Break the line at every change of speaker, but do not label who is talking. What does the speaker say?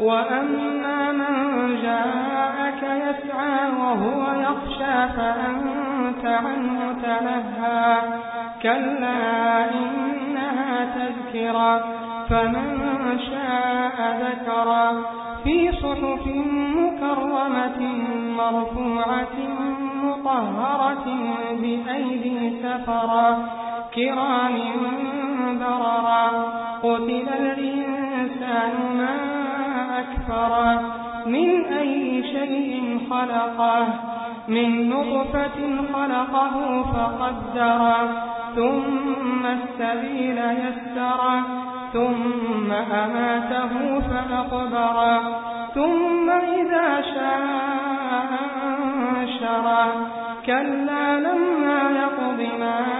وأما من جاءك يسعى وهو يخشى فأنت عنه تلهى. كلا إنها تذكرى فمن شاء ذكرى في صحف مكرمة مرفوعة مطهرة بأيدي سفرا كرام بررا قتل الإنسان ما أكفرا من أي شيء خلقه من نطفة خلقه فقدرا ثم السبيل يسرا ثم أماته فأقبرا ثم إذا شاء أنشرا كلا لما يقض ما